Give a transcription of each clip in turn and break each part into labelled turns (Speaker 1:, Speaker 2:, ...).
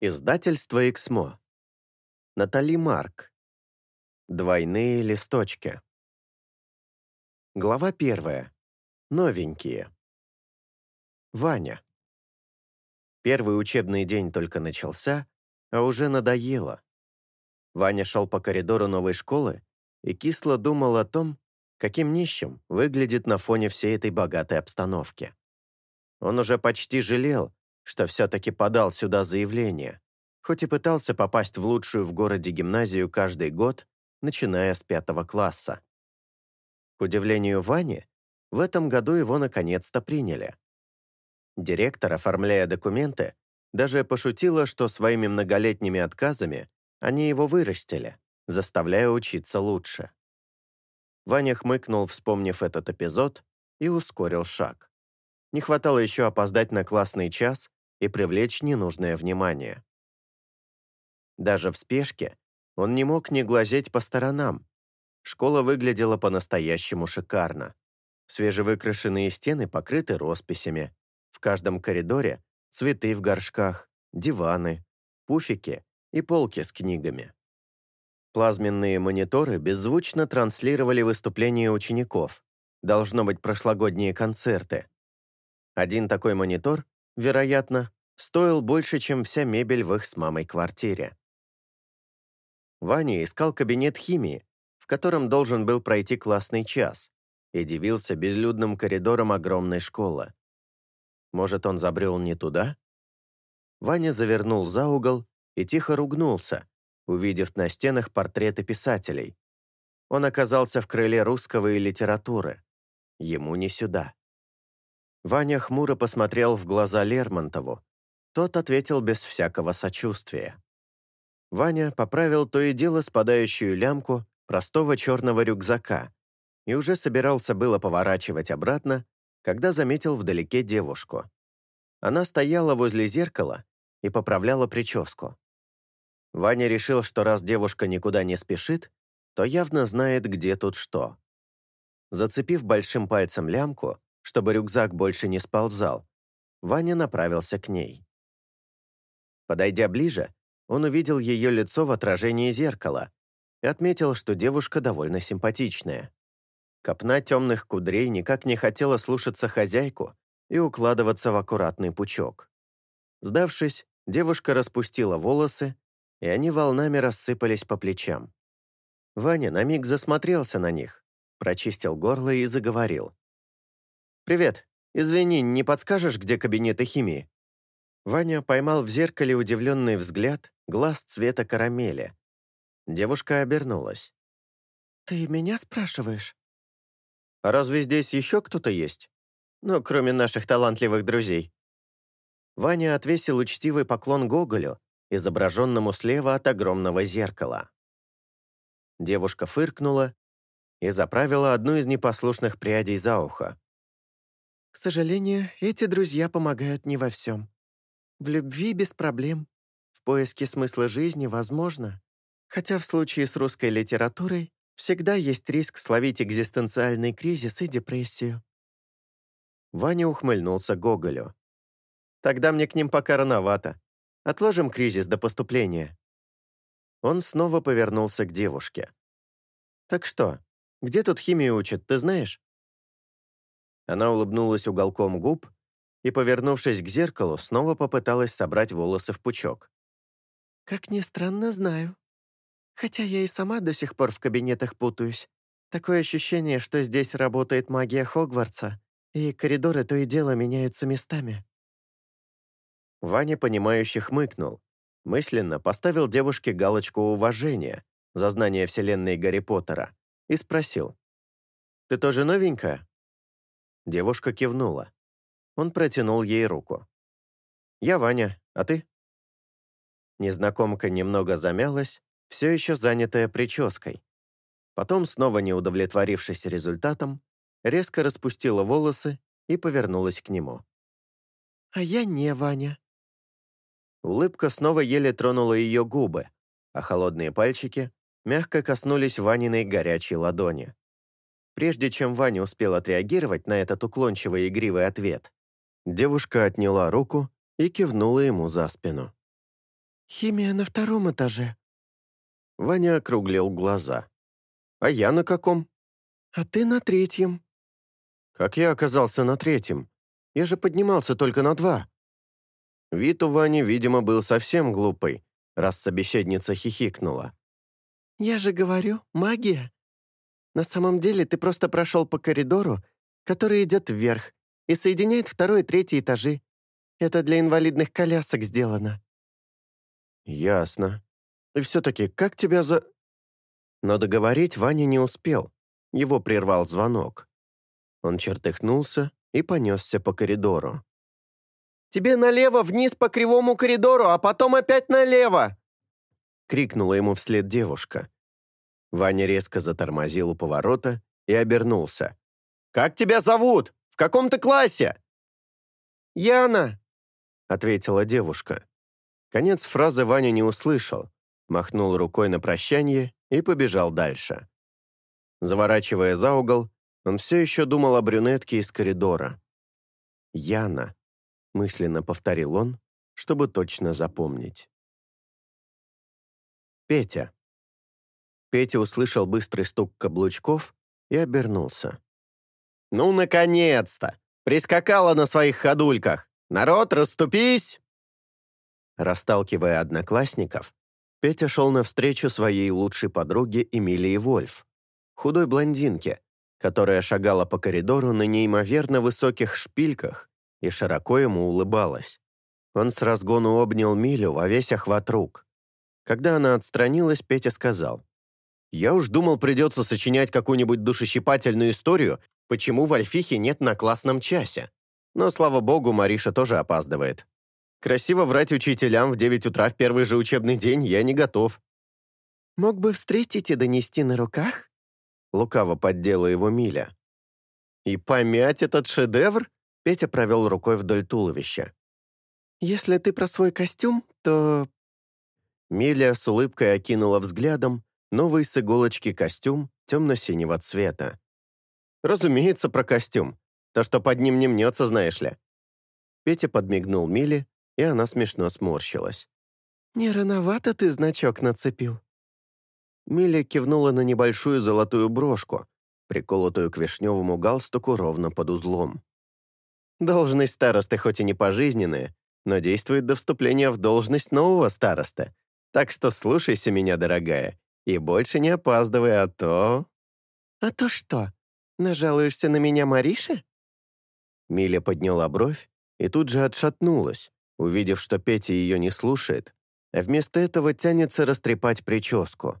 Speaker 1: Издательство «Эксмо». Натали Марк. Двойные листочки. Глава первая. Новенькие. Ваня. Первый учебный день только начался, а уже надоело. Ваня шел по коридору новой школы и кисло думал о том, каким нищим выглядит на фоне всей этой богатой обстановки. Он уже почти жалел, что все-таки подал сюда заявление, хоть и пытался попасть в лучшую в городе гимназию каждый год, начиная с пятого класса. К удивлению Вани, в этом году его наконец-то приняли. Директор, оформляя документы, даже пошутила, что своими многолетними отказами они его вырастили, заставляя учиться лучше. Ваня хмыкнул, вспомнив этот эпизод, и ускорил шаг. Не хватало еще опоздать на классный час и привлечь ненужное внимание. Даже в спешке он не мог не глазеть по сторонам. Школа выглядела по-настоящему шикарно. Свежевыкрашенные стены покрыты росписями. В каждом коридоре цветы в горшках, диваны, пуфики и полки с книгами. Плазменные мониторы беззвучно транслировали выступления учеников. Должно быть прошлогодние концерты. Один такой монитор, вероятно, стоил больше, чем вся мебель в их с мамой квартире. Ваня искал кабинет химии, в котором должен был пройти классный час, и дивился безлюдным коридором огромной школы. Может, он забрел не туда? Ваня завернул за угол и тихо ругнулся, увидев на стенах портреты писателей. Он оказался в крыле русского и литературы. Ему не сюда. Ваня хмуро посмотрел в глаза Лермонтову. Тот ответил без всякого сочувствия. Ваня поправил то и дело спадающую лямку простого черного рюкзака и уже собирался было поворачивать обратно, когда заметил вдалеке девушку. Она стояла возле зеркала и поправляла прическу. Ваня решил, что раз девушка никуда не спешит, то явно знает, где тут что. Зацепив большим пальцем лямку, чтобы рюкзак больше не сползал, Ваня направился к ней. Подойдя ближе, он увидел ее лицо в отражении зеркала и отметил, что девушка довольно симпатичная. Копна темных кудрей никак не хотела слушаться хозяйку и укладываться в аккуратный пучок. Сдавшись, девушка распустила волосы, и они волнами рассыпались по плечам. Ваня на миг засмотрелся на них, прочистил горло и заговорил. «Привет. Извини, не подскажешь, где кабинеты химии?» Ваня поймал в зеркале удивленный взгляд, глаз цвета карамели. Девушка обернулась.
Speaker 2: «Ты меня спрашиваешь?»
Speaker 1: «А разве здесь еще кто-то есть? Ну, кроме наших талантливых друзей?» Ваня отвесил учтивый поклон Гоголю, изображенному слева от огромного зеркала. Девушка фыркнула и заправила одну из непослушных прядей за ухо.
Speaker 2: К сожалению, эти друзья помогают не во всем. В любви без проблем, в поиске смысла жизни возможно, хотя в случае с русской литературой всегда есть риск словить экзистенциальный кризис и депрессию.
Speaker 1: Ваня ухмыльнулся Гоголю. «Тогда мне к ним пока рановато. Отложим кризис до поступления». Он снова повернулся к девушке. «Так что, где тут химию учат, ты знаешь?» Она улыбнулась уголком губ и, повернувшись к зеркалу, снова попыталась собрать волосы в пучок.
Speaker 2: «Как ни странно, знаю. Хотя я и сама до сих пор в кабинетах путаюсь. Такое ощущение, что здесь работает магия Хогвартса, и коридоры то и дело меняются местами».
Speaker 1: Ваня, понимающе хмыкнул. Мысленно поставил девушке галочку уважения за знание вселенной Гарри Поттера и спросил. «Ты тоже новенькая?» Девушка кивнула. Он протянул ей руку. «Я Ваня, а ты?» Незнакомка немного замялась, все еще занятая прической. Потом, снова не удовлетворившись результатом, резко распустила волосы и повернулась к нему.
Speaker 2: «А я не Ваня».
Speaker 1: Улыбка снова еле тронула ее губы, а холодные пальчики мягко коснулись Ваниной горячей ладони. Прежде чем Ваня успел отреагировать на этот уклончивый игривый ответ, девушка отняла руку и кивнула ему за спину.
Speaker 2: «Химия на втором этаже».
Speaker 1: Ваня округлил глаза. «А я на каком?»
Speaker 2: «А ты на третьем».
Speaker 1: «Как я оказался на третьем? Я же поднимался только на два». Вид у Вани, видимо, был совсем глупый, раз собеседница хихикнула.
Speaker 2: «Я же говорю, магия. На самом деле ты просто прошел по коридору, который идет вверх и соединяет второй и третий этажи. Это для инвалидных колясок сделано».
Speaker 1: «Ясно. И все-таки, как тебя за...» Но договорить Ваня не успел. Его прервал звонок. Он чертыхнулся и понесся по коридору.
Speaker 2: «Тебе налево, вниз по кривому коридору, а потом опять налево!»
Speaker 1: крикнула ему вслед девушка. Ваня резко затормозил у поворота и обернулся. «Как тебя зовут? В каком ты классе?»
Speaker 2: «Яна», —
Speaker 1: ответила девушка. Конец фразы Ваня не услышал, махнул рукой на прощание и побежал дальше. Заворачивая за угол, он все еще думал о брюнетке из коридора. «Яна», — мысленно повторил он, чтобы точно запомнить. Петя. Петя услышал быстрый стук каблучков и обернулся. «Ну, наконец-то! Прискакала на своих ходульках! Народ, расступись!» Расталкивая одноклассников, Петя шел навстречу своей лучшей подруге Эмилии Вольф, худой блондинке, которая шагала по коридору на неимоверно высоких шпильках и широко ему улыбалась. Он с разгону обнял Милю во весь охват рук. Когда она отстранилась, Петя сказал, «Я уж думал, придется сочинять какую-нибудь душещипательную историю почему в Альфихе нет на классном часе. Но, слава богу, Мариша тоже опаздывает. Красиво врать учителям в 9 утра в первый же учебный день я не готов.
Speaker 2: «Мог бы встретить и донести на руках?»
Speaker 1: Лукаво поддела его Миля. «И помять этот шедевр?» Петя провел рукой вдоль туловища.
Speaker 2: «Если ты про свой костюм, то...»
Speaker 1: Миля с улыбкой окинула взглядом новый с иголочки костюм темно-синего цвета. Разумеется, про костюм. То, что под ним не мнется, знаешь ли. Петя подмигнул Миле, и она смешно сморщилась.
Speaker 2: «Не рановато ты значок нацепил?»
Speaker 1: Миля кивнула на небольшую золотую брошку, приколотую к вишневому галстуку ровно под узлом. «Должность старосты хоть и не пожизненная, но действует до вступления в должность нового староста. Так что слушайся меня, дорогая, и больше не опаздывай, а то...»
Speaker 2: «А то что?» Нажалуешься на меня, Мариша?»
Speaker 1: Миля подняла бровь и тут же отшатнулась, увидев, что Петя ее не слушает, а вместо этого тянется растрепать прическу.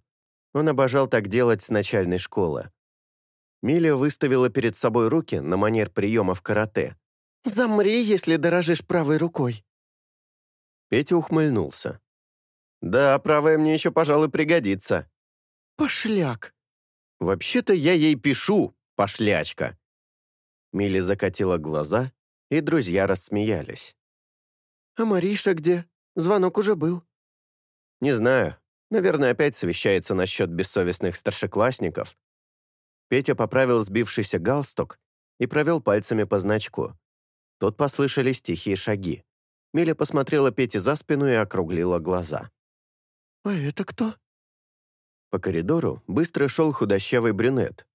Speaker 1: Он обожал так делать с начальной школы. Миля выставила перед собой руки на манер приема в карате.
Speaker 2: «Замри, если дорожишь правой рукой!»
Speaker 1: Петя ухмыльнулся. «Да, правая мне еще, пожалуй, пригодится».
Speaker 2: «Пошляк!»
Speaker 1: «Вообще-то я ей пишу, пошлячка!» Милли закатила глаза, и друзья рассмеялись.
Speaker 2: «А Мариша где? Звонок уже был».
Speaker 1: «Не знаю. Наверное, опять совещается насчет бессовестных старшеклассников». Петя поправил сбившийся галстук и провел пальцами по значку. Тут послышались тихие шаги. Миля посмотрела Пете за спину и округлила глаза.
Speaker 2: «А это кто?»
Speaker 1: По коридору быстро шел худощавый брюнет,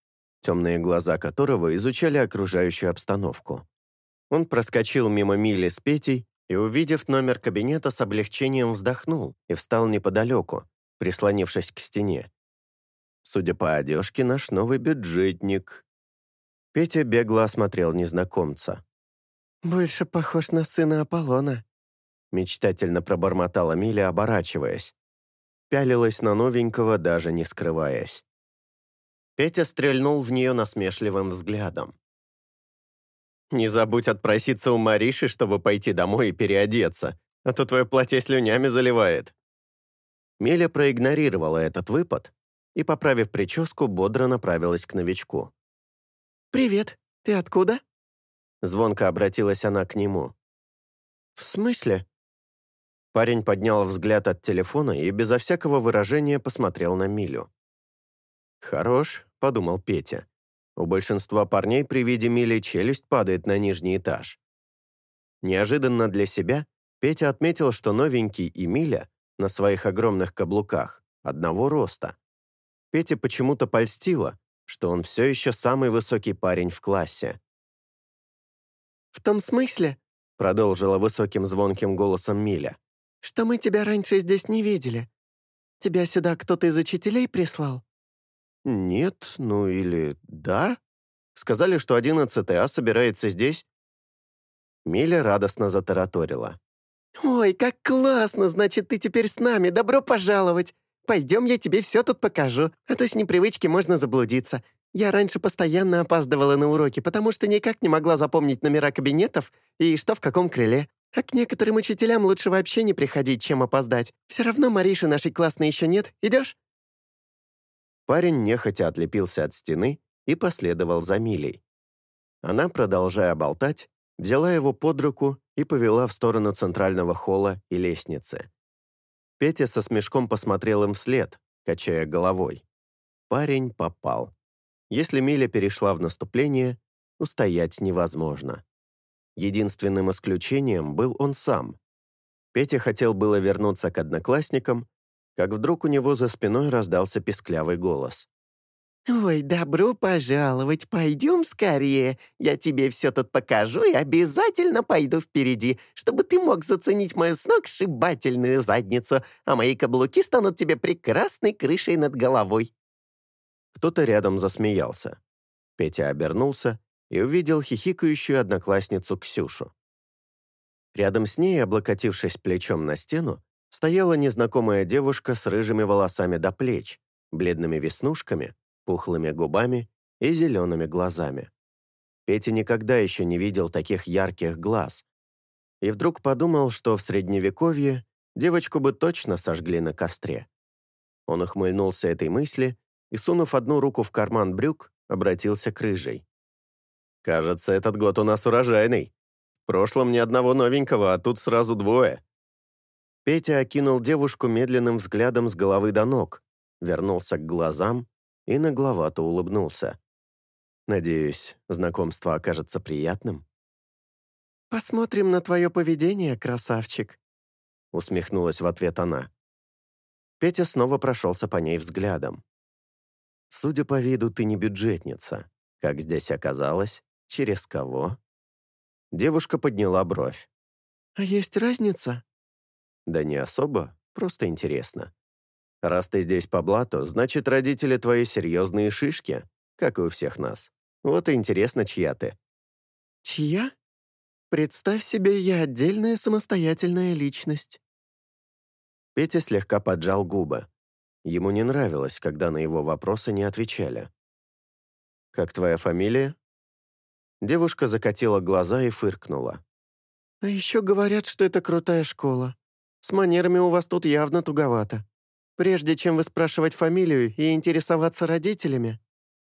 Speaker 1: темные глаза которого изучали окружающую обстановку. Он проскочил мимо Мили с Петей и, увидев номер кабинета, с облегчением вздохнул и встал неподалеку, прислонившись к стене. Судя по одежке, наш новый бюджетник. Петя бегло осмотрел незнакомца.
Speaker 2: «Больше похож на сына Аполлона», —
Speaker 1: мечтательно пробормотала Миля, оборачиваясь. Пялилась на новенького, даже не скрываясь. Петя стрельнул в нее насмешливым взглядом. «Не забудь отпроситься у Мариши, чтобы пойти домой и переодеться, а то твое платье слюнями заливает». Миля проигнорировала этот выпад и, поправив прическу, бодро направилась к новичку.
Speaker 2: «Привет, ты откуда?»
Speaker 1: Звонко обратилась она к нему.
Speaker 2: «В смысле?»
Speaker 1: Парень поднял взгляд от телефона и безо всякого выражения посмотрел на Милю. «Хорош», — подумал Петя. У большинства парней при виде Мили челюсть падает на нижний этаж. Неожиданно для себя Петя отметил, что новенький и Миля на своих огромных каблуках, одного роста. Пете почему-то польстило, что он все еще самый высокий парень в классе.
Speaker 2: «В том смысле», — продолжила высоким звонким голосом Миля, «что мы тебя раньше здесь не видели. Тебя сюда кто-то из учителей прислал?»
Speaker 1: «Нет, ну или да. Сказали, что 11 А собирается здесь». Миля радостно затараторила.
Speaker 2: «Ой, как классно! Значит, ты теперь с нами. Добро пожаловать! Пойдем, я тебе все тут покажу, а то с непривычки можно заблудиться. Я раньше постоянно опаздывала на уроки, потому что никак не могла запомнить номера кабинетов и что в каком крыле. А к некоторым учителям лучше вообще не приходить, чем опоздать. Все равно Мариши нашей классной еще нет. Идешь?»
Speaker 1: Парень нехотя отлепился от стены и последовал за Милей. Она, продолжая болтать, взяла его под руку и повела в сторону центрального холла и лестницы. Петя со смешком посмотрел им вслед, качая головой. Парень попал. Если Миля перешла в наступление, устоять невозможно. Единственным исключением был он сам. Петя хотел было вернуться к одноклассникам, как вдруг у него за спиной раздался песклявый голос.
Speaker 2: «Ой, добро пожаловать, пойдем скорее. Я тебе все тут покажу и обязательно пойду впереди, чтобы ты мог заценить мою сногсшибательную задницу, а мои каблуки станут тебе прекрасной крышей над головой».
Speaker 1: Кто-то рядом засмеялся. Петя обернулся и увидел хихикающую одноклассницу Ксюшу. Рядом с ней, облокотившись плечом на стену, стояла незнакомая девушка с рыжими волосами до плеч, бледными веснушками пухлыми губами и зелеными глазами. Петя никогда еще не видел таких ярких глаз. И вдруг подумал, что в Средневековье девочку бы точно сожгли на костре. Он ухмыльнулся этой мысли и, сунув одну руку в карман брюк, обратился к рыжей. «Кажется, этот год у нас урожайный. В прошлом ни одного новенького, а тут сразу двое». Петя окинул девушку медленным взглядом с головы до ног, вернулся к глазам и нагловато улыбнулся. «Надеюсь, знакомство окажется приятным?»
Speaker 2: «Посмотрим на твое поведение, красавчик», — усмехнулась в ответ она.
Speaker 1: Петя снова прошелся по ней взглядом. «Судя по виду, ты не бюджетница. Как здесь оказалось? Через кого?» Девушка подняла бровь.
Speaker 2: «А есть разница?»
Speaker 1: «Да не особо, просто интересно. Раз ты здесь по блату, значит, родители твои серьезные шишки, как и у всех нас. Вот и интересно, чья ты».
Speaker 2: «Чья? Представь себе, я отдельная самостоятельная личность».
Speaker 1: Петя слегка поджал губы. Ему не нравилось, когда на его вопросы не отвечали. «Как твоя фамилия?» Девушка закатила глаза и фыркнула.
Speaker 2: «А еще говорят, что это крутая школа. С манерами у вас тут явно туговато. Прежде чем вы спрашивать фамилию и интересоваться родителями,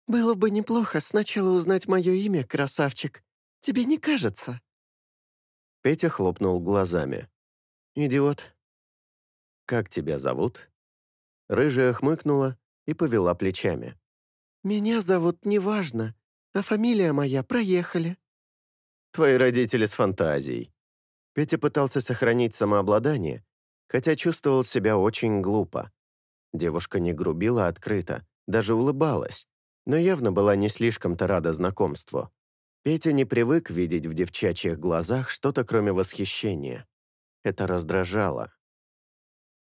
Speaker 2: было бы неплохо сначала узнать мое имя, красавчик. Тебе не кажется?»
Speaker 1: Петя хлопнул глазами. «Идиот. Как тебя зовут?» Рыжая хмыкнула и повела плечами.
Speaker 2: «Меня зовут неважно, а фамилия моя проехали».
Speaker 1: «Твои родители с фантазией». Петя пытался сохранить самообладание, хотя чувствовал себя очень глупо. Девушка не грубила открыто, даже улыбалась, но явно была не слишком-то рада знакомству. Петя не привык видеть в девчачьих глазах что-то кроме восхищения. Это раздражало.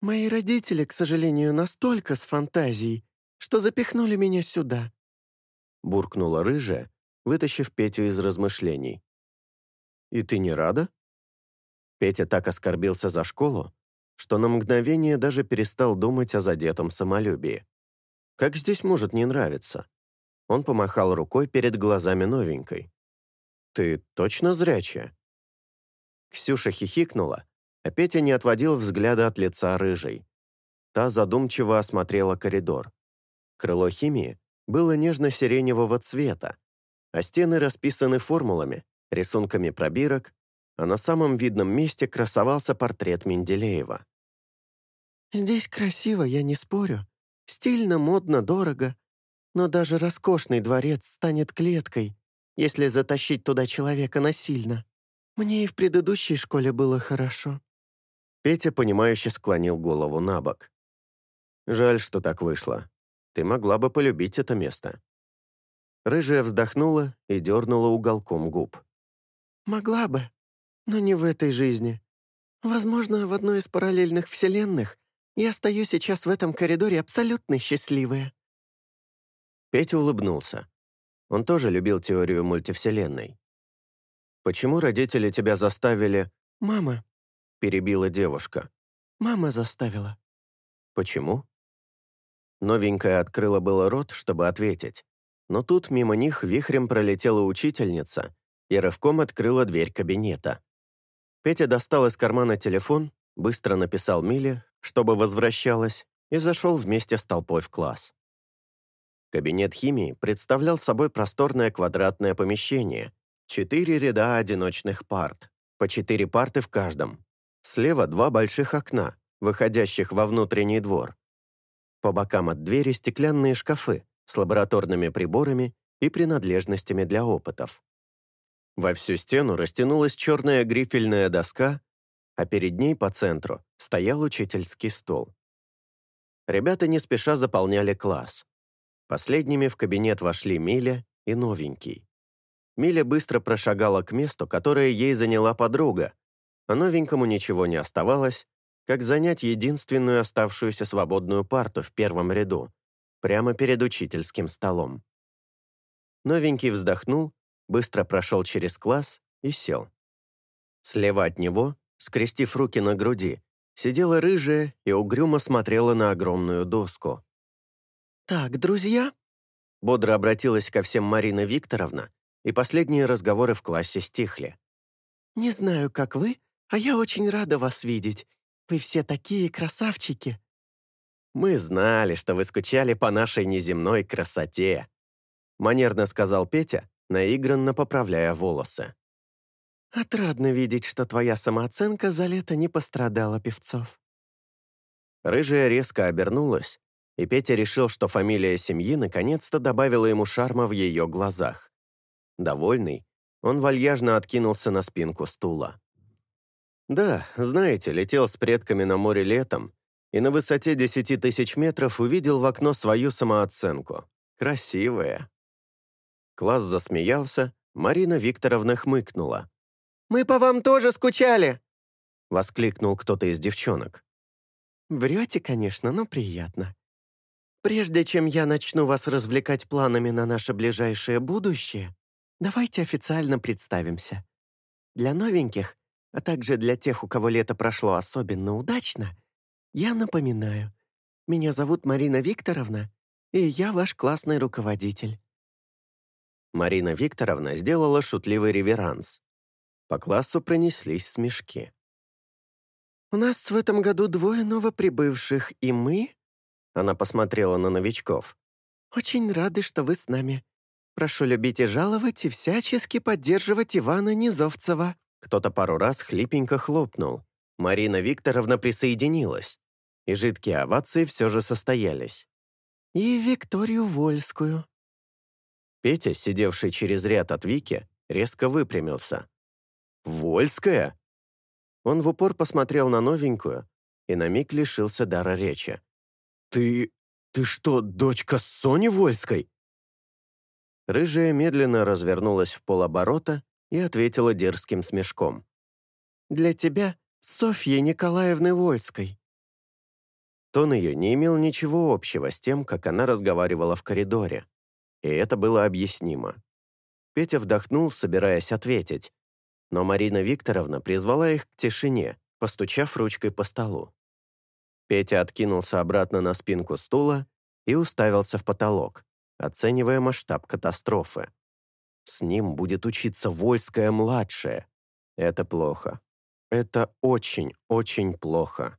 Speaker 2: «Мои родители, к сожалению, настолько с фантазией, что запихнули меня сюда»,
Speaker 1: буркнула рыжая, вытащив Петю из размышлений. «И ты не рада?» Петя так оскорбился за школу, что на мгновение даже перестал думать о задетом самолюбии. Как здесь может не нравиться? Он помахал рукой перед глазами новенькой. «Ты точно зрячая?» Ксюша хихикнула, а Петя не отводил взгляда от лица рыжей. Та задумчиво осмотрела коридор. Крыло химии было нежно-сиреневого цвета, а стены расписаны формулами, рисунками пробирок, а на самом видном месте красовался портрет Менделеева.
Speaker 2: «Здесь красиво, я не спорю. Стильно, модно, дорого. Но даже роскошный дворец станет клеткой, если затащить туда человека насильно. Мне и в предыдущей школе было хорошо».
Speaker 1: Петя, понимающе склонил голову на бок. «Жаль, что так вышло. Ты могла бы полюбить это место». Рыжая вздохнула и дернула уголком губ.
Speaker 2: «Могла бы, но не в этой жизни. Возможно, в одной из параллельных вселенных я стою сейчас в этом коридоре абсолютно счастливая».
Speaker 1: Петя улыбнулся. Он тоже любил теорию мультивселенной. «Почему родители тебя заставили...»
Speaker 2: «Мама», —
Speaker 1: перебила девушка.
Speaker 2: «Мама заставила».
Speaker 1: «Почему?» Новенькая открыла было рот, чтобы ответить, но тут мимо них вихрем пролетела учительница и рывком открыла дверь кабинета. Петя достал из кармана телефон, быстро написал Миле, чтобы возвращалась, и зашел вместе с толпой в класс. Кабинет химии представлял собой просторное квадратное помещение, четыре ряда одиночных парт, по четыре парты в каждом. Слева два больших окна, выходящих во внутренний двор. По бокам от двери стеклянные шкафы, с лабораторными приборами и принадлежностями для опытов. Во всю стену растянулась черная грифельная доска, а перед ней по центру стоял учительский стол. Ребята не спеша заполняли класс. Последними в кабинет вошли Миля и новенький. Миля быстро прошагала к месту, которое ей заняла подруга, а новенькому ничего не оставалось, как занять единственную оставшуюся свободную парту в первом ряду прямо перед учительским столом. Новенький вздохнул, быстро прошел через класс и сел. Слева от него, скрестив руки на груди, сидела рыжая и угрюмо смотрела на огромную доску.
Speaker 2: «Так, друзья?»
Speaker 1: Бодро обратилась ко всем Марина Викторовна, и последние разговоры в классе стихли.
Speaker 2: «Не знаю, как вы, а я очень рада вас видеть. Вы все такие красавчики!»
Speaker 1: «Мы знали, что вы скучали по нашей неземной красоте», манерно сказал Петя, наигранно поправляя волосы.
Speaker 2: «Отрадно видеть, что твоя самооценка за лето не пострадала, Певцов».
Speaker 1: Рыжая резко обернулась, и Петя решил, что фамилия семьи наконец-то добавила ему шарма в ее глазах. Довольный, он вальяжно откинулся на спинку стула. «Да, знаете, летел с предками на море летом, и на высоте 10 тысяч метров увидел в окно свою самооценку. Красивая. Класс засмеялся, Марина Викторовна хмыкнула.
Speaker 2: «Мы по вам тоже скучали!»
Speaker 1: — воскликнул кто-то из девчонок.
Speaker 2: «Врете, конечно, но приятно. Прежде чем я начну вас развлекать планами на наше ближайшее будущее, давайте официально представимся. Для новеньких, а также для тех, у кого лето прошло особенно удачно — я напоминаю, меня зовут Марина Викторовна, и я ваш классный руководитель».
Speaker 1: Марина Викторовна сделала шутливый реверанс. По классу пронеслись смешки.
Speaker 2: «У нас в этом году двое новоприбывших, и мы...» Она посмотрела на новичков. «Очень рады, что вы с нами. Прошу любить и жаловать и всячески поддерживать Ивана Низовцева».
Speaker 1: Кто-то пару раз хлипенько хлопнул. Марина Викторовна присоединилась и жидкие овации все же состоялись.
Speaker 2: «И Викторию Вольскую».
Speaker 1: Петя, сидевший через ряд от Вики, резко выпрямился. «Вольская?» Он в упор посмотрел на новенькую и на миг лишился дара речи. «Ты... ты что, дочка Сони Вольской?» Рыжая медленно развернулась в полоборота и ответила дерзким смешком.
Speaker 2: «Для тебя Софьи Николаевны Вольской».
Speaker 1: Тон ее не имел ничего общего с тем, как она разговаривала в коридоре. И это было объяснимо. Петя вдохнул, собираясь ответить. Но Марина Викторовна призвала их к тишине, постучав ручкой по столу. Петя откинулся обратно на спинку стула и уставился в потолок, оценивая масштаб катастрофы. С ним будет учиться Вольская-младшая. Это плохо. Это очень-очень плохо.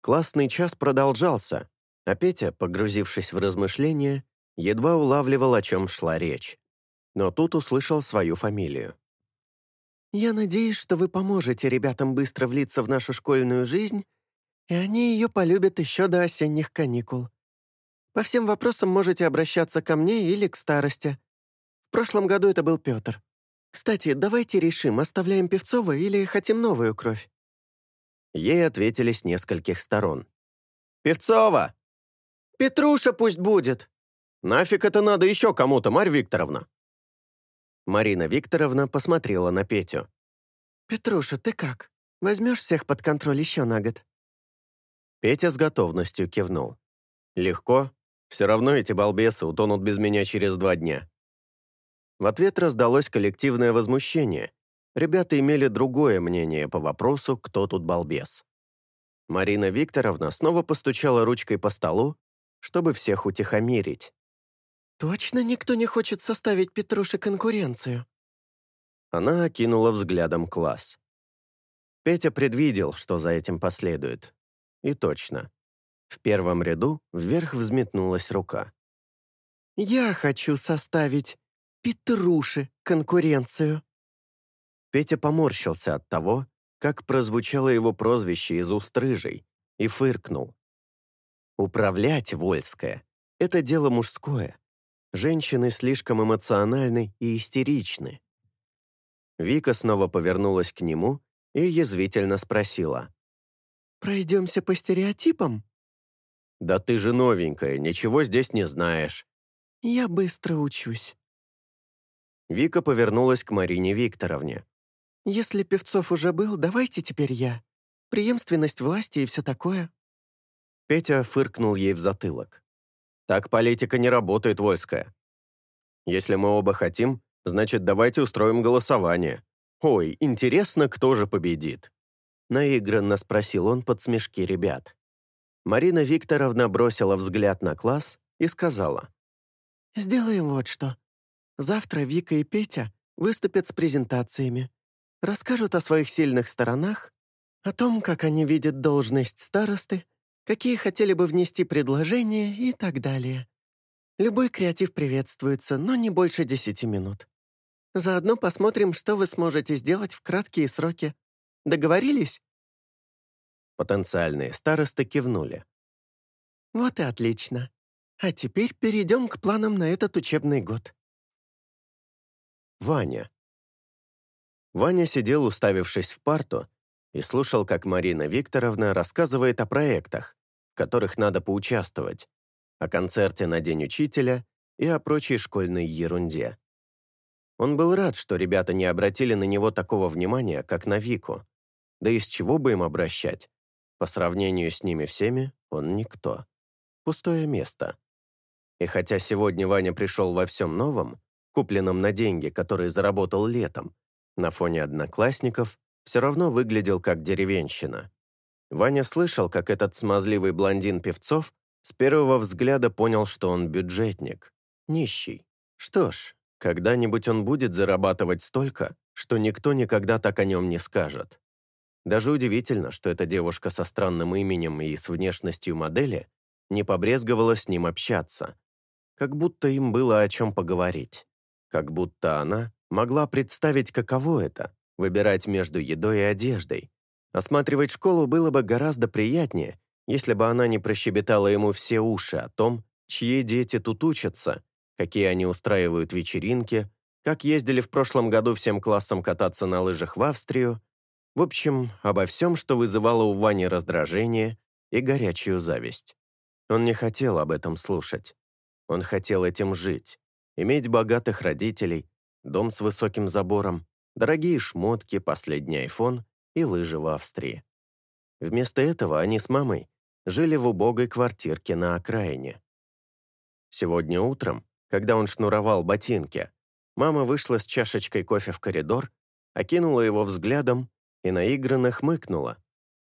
Speaker 1: Классный час продолжался, а Петя, погрузившись в размышления, едва улавливал, о чем шла речь. Но тут услышал свою фамилию.
Speaker 2: «Я надеюсь, что вы поможете ребятам быстро влиться в нашу школьную жизнь, и они ее полюбят еще до осенних каникул. По всем вопросам можете обращаться ко мне или к старости. В прошлом году это был Петр. Кстати, давайте решим, оставляем Певцова или хотим новую кровь».
Speaker 1: Ей ответили с нескольких сторон. «Певцова!»
Speaker 2: «Петруша пусть будет!»
Speaker 1: «Нафиг это надо еще кому-то, Марь Викторовна?» Марина Викторовна посмотрела на Петю.
Speaker 2: «Петруша, ты как? Возьмешь всех под контроль еще на год?»
Speaker 1: Петя с готовностью кивнул. «Легко. Все равно эти балбесы утонут без меня через два дня». В ответ раздалось коллективное возмущение. Ребята имели другое мнение по вопросу, кто тут балбес. Марина Викторовна снова постучала ручкой по столу, чтобы всех утихомирить.
Speaker 2: «Точно никто не хочет составить Петруше конкуренцию?»
Speaker 1: Она окинула взглядом класс. Петя предвидел, что за этим последует. И точно. В первом ряду вверх взметнулась рука.
Speaker 2: «Я хочу составить Петруше конкуренцию».
Speaker 1: Петя поморщился от того, как прозвучало его прозвище из уст рыжей, и фыркнул. Управлять Вольское — это дело мужское. Женщины слишком эмоциональны и истеричны. Вика снова повернулась к нему и язвительно спросила.
Speaker 2: «Пройдемся по стереотипам?»
Speaker 1: «Да ты же новенькая, ничего здесь не знаешь».
Speaker 2: «Я быстро учусь».
Speaker 1: Вика повернулась к Марине Викторовне.
Speaker 2: «Если Певцов уже был, давайте теперь я. Преемственность власти и все такое».
Speaker 1: Петя фыркнул ей в затылок. Так политика не работает, Вольская. Если мы оба хотим, значит, давайте устроим голосование. Ой, интересно, кто же победит?» Наигранно спросил он под смешки ребят. Марина Викторовна бросила взгляд на класс и сказала.
Speaker 2: «Сделаем вот что. Завтра Вика и Петя выступят с презентациями, расскажут о своих сильных сторонах, о том, как они видят должность старосты, какие хотели бы внести предложения и так далее. Любой креатив приветствуется, но не больше 10 минут. Заодно посмотрим, что вы сможете сделать в краткие сроки. Договорились?»
Speaker 1: Потенциальные старосты кивнули.
Speaker 2: «Вот и отлично. А теперь перейдем к планам на этот учебный год».
Speaker 1: Ваня. Ваня сидел, уставившись в парту, и слушал, как Марина Викторовна рассказывает о проектах, в которых надо поучаствовать, о концерте на День учителя и о прочей школьной ерунде. Он был рад, что ребята не обратили на него такого внимания, как на Вику. Да и с чего бы им обращать? По сравнению с ними всеми он никто. Пустое место. И хотя сегодня Ваня пришел во всем новом, купленном на деньги, которые заработал летом, на фоне одноклассников все равно выглядел как деревенщина. Ваня слышал, как этот смазливый блондин Певцов с первого взгляда понял, что он бюджетник, нищий. Что ж, когда-нибудь он будет зарабатывать столько, что никто никогда так о нем не скажет. Даже удивительно, что эта девушка со странным именем и с внешностью модели не побрезговала с ним общаться. Как будто им было о чем поговорить. Как будто она могла представить, каково это выбирать между едой и одеждой. Осматривать школу было бы гораздо приятнее, если бы она не прощебетала ему все уши о том, чьи дети тут учатся, какие они устраивают вечеринки, как ездили в прошлом году всем классом кататься на лыжах в Австрию, в общем, обо всем, что вызывало у Вани раздражение и горячую зависть. Он не хотел об этом слушать. Он хотел этим жить, иметь богатых родителей, дом с высоким забором, дорогие шмотки, последний айфон и лыжи в Австрии. Вместо этого они с мамой жили в убогой квартирке на окраине. Сегодня утром, когда он шнуровал ботинки, мама вышла с чашечкой кофе в коридор, окинула его взглядом и наигранно хмыкнула,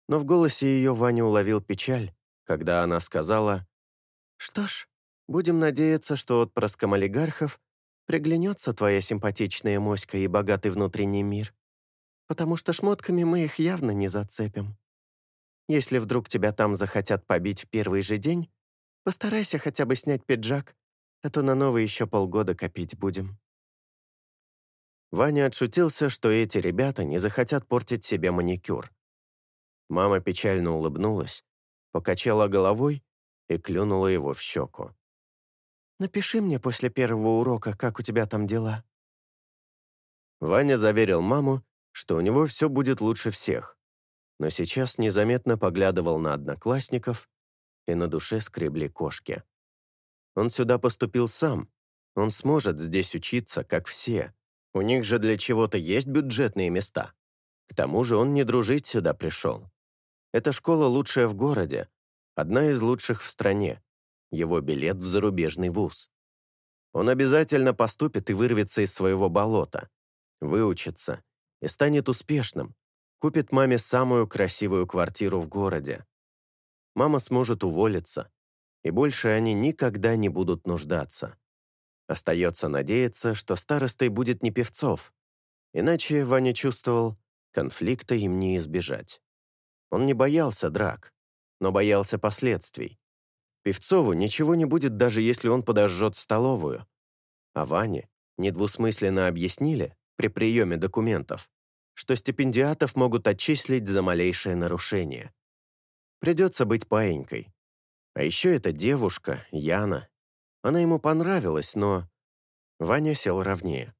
Speaker 1: но в голосе ее Ваня уловил печаль, когда она сказала «Что ж, будем надеяться, что отпрыском олигархов приглянется твоя симпатичная моська и богатый внутренний мир, потому что шмотками мы их явно не зацепим. Если вдруг тебя там захотят побить в первый же день, постарайся хотя бы снять пиджак, а то на новый еще полгода копить будем». Ваня отшутился, что эти ребята не захотят портить себе маникюр. Мама печально улыбнулась, покачала головой и клюнула его в щеку. Напиши мне после первого урока, как у тебя там дела». Ваня заверил маму, что у него все будет лучше всех. но сейчас незаметно поглядывал на одноклассников, и на душе скребли кошки. Он сюда поступил сам, он сможет здесь учиться, как все. У них же для чего-то есть бюджетные места. К тому же он не дружить сюда пришел. Эта школа лучшая в городе, одна из лучших в стране. Его билет в зарубежный вуз. Он обязательно поступит и вырвется из своего болота, выучится и станет успешным, купит маме самую красивую квартиру в городе. Мама сможет уволиться, и больше они никогда не будут нуждаться. Остается надеяться, что старостой будет не Певцов, иначе, Ваня чувствовал, конфликта им не избежать. Он не боялся драк, но боялся последствий. Певцову ничего не будет, даже если он подожжет столовую. А Ване недвусмысленно объяснили при приеме документов, что стипендиатов могут отчислить за малейшее нарушение. Придется быть паенькой. А еще эта девушка, Яна. Она ему понравилась, но... Ваня сел ровнее.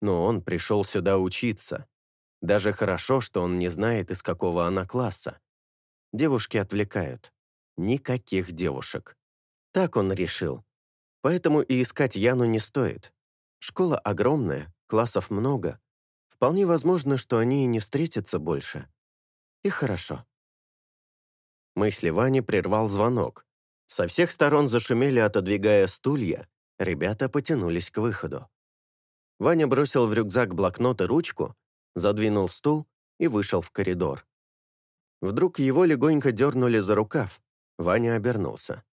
Speaker 1: Но он пришел сюда учиться. Даже хорошо, что он не знает, из какого она класса. Девушки отвлекают. Никаких девушек. Так он решил. Поэтому и искать Яну не стоит. Школа огромная, классов много. Вполне возможно, что они и не встретятся больше. И хорошо. Мысли Вани прервал звонок. Со всех сторон зашумели, отодвигая стулья. Ребята потянулись к выходу. Ваня бросил в рюкзак блокнот и ручку, задвинул стул и вышел в коридор. Вдруг его легонько дернули за рукав. Ваня обернулся.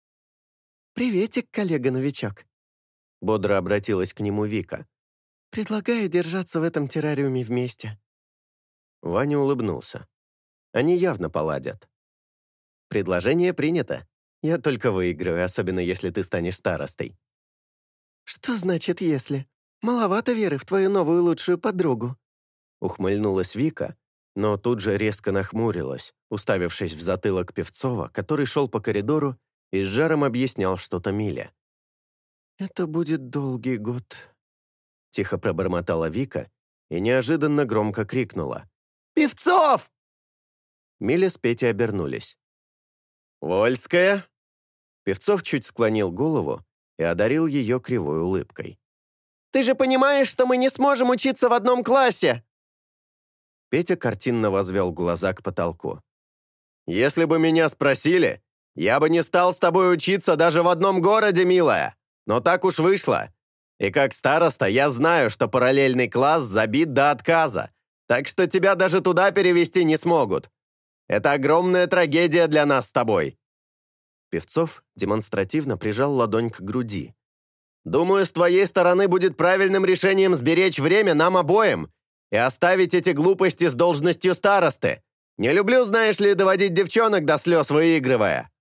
Speaker 2: «Приветик, коллега-новичок», — бодро обратилась к нему Вика. «Предлагаю держаться в этом террариуме вместе».
Speaker 1: Ваня улыбнулся. Они явно поладят. Предложение принято. Я только выиграю, особенно если ты станешь старостой».
Speaker 2: «Что значит «если»? Маловато веры в твою новую лучшую подругу».
Speaker 1: Ухмыльнулась Вика, но тут же резко нахмурилась, уставившись в затылок Певцова, который шел по коридору и с жаром объяснял что-то Миле.
Speaker 2: «Это будет долгий год», —
Speaker 1: тихо пробормотала Вика и неожиданно громко крикнула.
Speaker 3: «Певцов!»
Speaker 1: Миля с Петей обернулись. «Вольская?» Певцов чуть склонил голову и одарил ее кривой улыбкой.
Speaker 3: «Ты же понимаешь, что мы не сможем учиться в одном классе!»
Speaker 1: Петя картинно возвел глаза к потолку. «Если бы меня спросили, я бы не стал с тобой учиться даже в одном городе, милая. Но так уж вышло. И как староста я знаю, что параллельный класс забит до отказа, так что тебя даже туда перевести не смогут. Это огромная трагедия для нас с тобой». Певцов демонстративно прижал ладонь к груди. «Думаю, с твоей стороны будет правильным решением сберечь время нам обоим и оставить эти глупости с должностью старосты. Не люблю, знаешь ли, доводить девчонок до слез, выигрывая».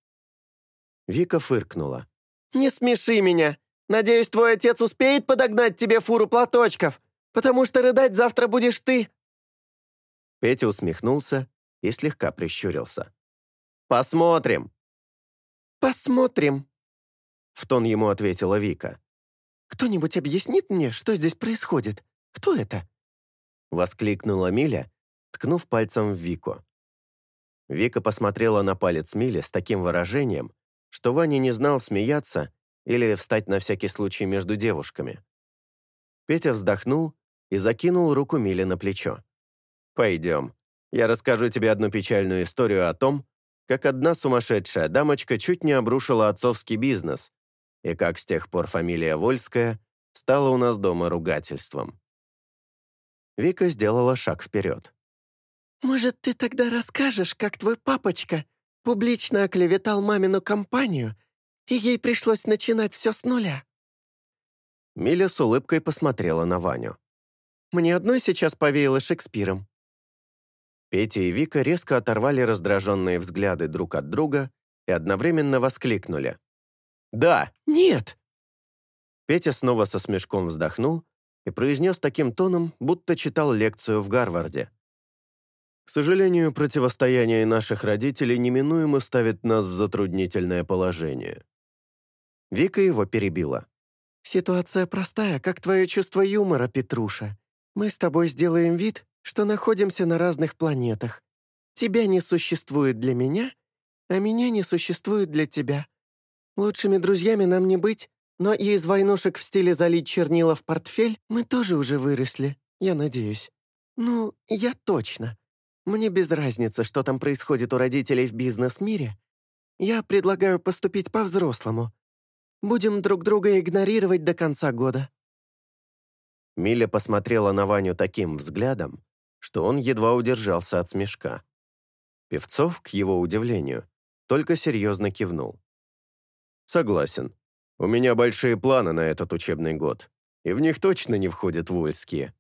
Speaker 1: Вика фыркнула.
Speaker 3: «Не смеши меня. Надеюсь, твой отец успеет подогнать тебе фуру платочков, потому что рыдать завтра будешь ты».
Speaker 1: Петя усмехнулся и слегка прищурился. «Посмотрим!»
Speaker 2: «Посмотрим!»
Speaker 1: В тон ему ответила Вика.
Speaker 2: «Кто-нибудь объяснит мне, что здесь происходит? Кто это?»
Speaker 1: Воскликнула Миля, ткнув пальцем в Вику. Вика посмотрела на палец Мили с таким выражением, что Ваня не знал, смеяться или встать на всякий случай между девушками. Петя вздохнул и закинул руку Миле на плечо. «Пойдем, я расскажу тебе одну печальную историю о том, как одна сумасшедшая дамочка чуть не обрушила отцовский бизнес, и как с тех пор фамилия Вольская стала у нас дома ругательством. Вика сделала шаг вперед.
Speaker 2: «Может, ты тогда расскажешь, как твой папочка публично оклеветал мамину компанию, и ей пришлось начинать все с нуля?»
Speaker 1: Миля с улыбкой посмотрела на Ваню.
Speaker 2: «Мне одной сейчас повеяло Шекспиром.
Speaker 1: Петя и Вика резко оторвали раздраженные взгляды друг от друга и одновременно воскликнули. «Да!
Speaker 2: Нет!»
Speaker 1: Петя снова со смешком вздохнул и произнес таким тоном, будто читал лекцию в Гарварде. «К сожалению, противостояние наших родителей неминуемо ставит нас в затруднительное положение». Вика его перебила.
Speaker 2: «Ситуация простая, как твое чувство юмора, Петруша. Мы с тобой сделаем вид, что находимся на разных планетах. Тебя не существует для меня, а меня не существует для тебя. Лучшими друзьями нам не быть, но и из войнушек в стиле залить чернила в портфель мы тоже уже выросли, я надеюсь. Ну, я точно. Мне без разницы, что там происходит у родителей в бизнес-мире. Я предлагаю поступить по-взрослому. Будем друг друга игнорировать до конца года».
Speaker 1: Миля посмотрела на Ваню таким взглядом, что он едва удержался от смешка. Певцов, к его удивлению, только серьезно кивнул. «Согласен. У меня большие планы на этот учебный год, и в них точно не входят вольские».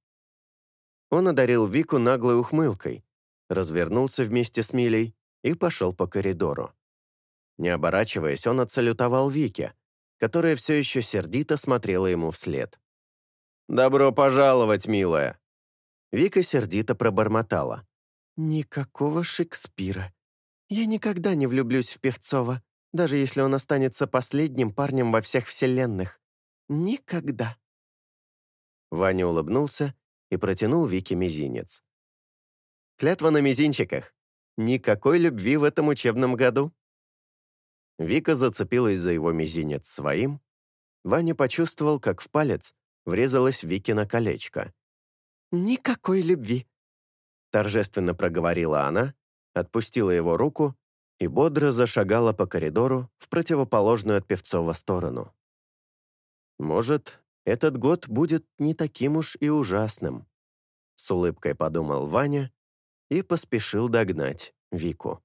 Speaker 1: Он одарил Вику наглой ухмылкой, развернулся вместе с Милей и пошел по коридору. Не оборачиваясь, он отсалютовал Вике, которая все еще сердито смотрела ему вслед. «Добро пожаловать, милая!» Вика сердито пробормотала.
Speaker 2: «Никакого Шекспира. Я никогда не влюблюсь в Певцова, даже если он останется последним парнем во всех вселенных. Никогда».
Speaker 1: Ваня улыбнулся и протянул Вике мизинец. «Клятва на мизинчиках. Никакой любви в этом учебном году». Вика зацепилась за его мизинец своим. Ваня почувствовал, как в палец врезалось Викино колечко.
Speaker 2: «Никакой любви», —
Speaker 1: торжественно проговорила она, отпустила его руку и бодро зашагала по коридору в противоположную от Певцова сторону. «Может, этот год будет не таким уж и ужасным», — с улыбкой подумал Ваня и поспешил догнать Вику.